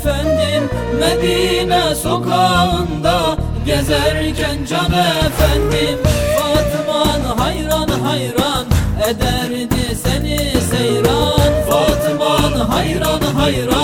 efendim Medine sokağında Gezerken can efendim Fatıman hayran hayran Ederdi seni seyran Fatıman hayran hayran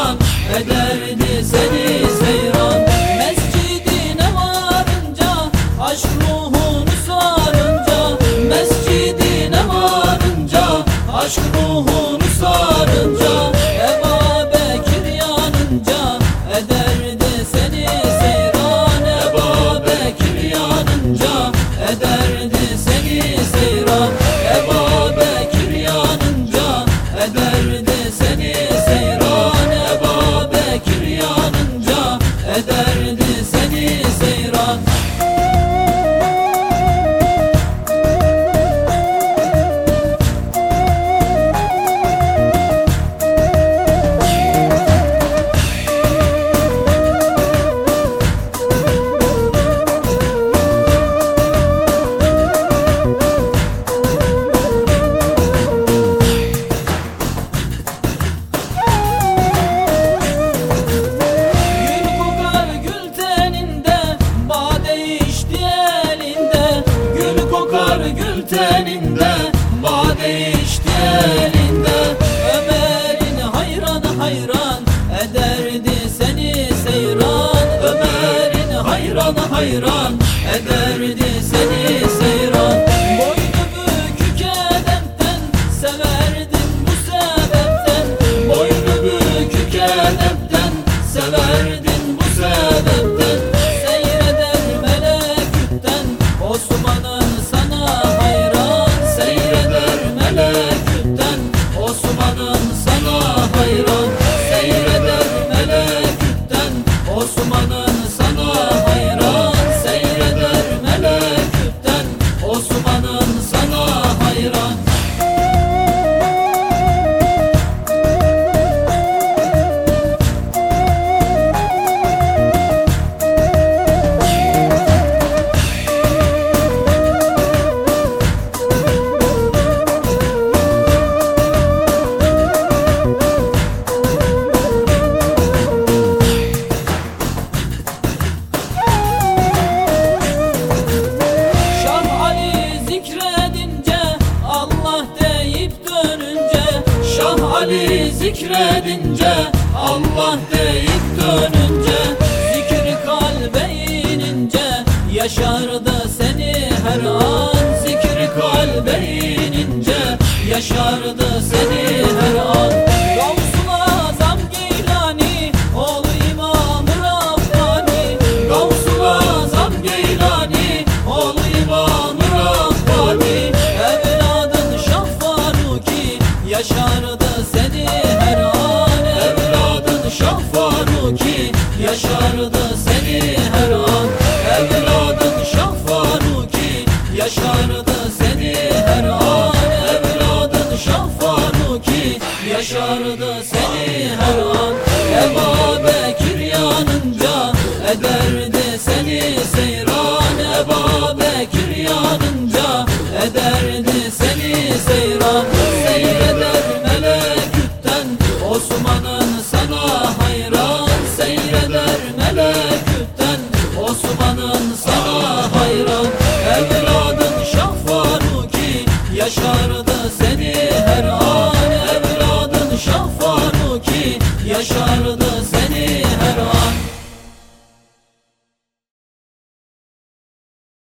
hayran ederdi seni zikredince Allah deyip dönünce Zikri kalbe inince yaşar seni her an. Zikri kalbe inince yaşar seni her an. seni her an Eba Bekir yanınca eder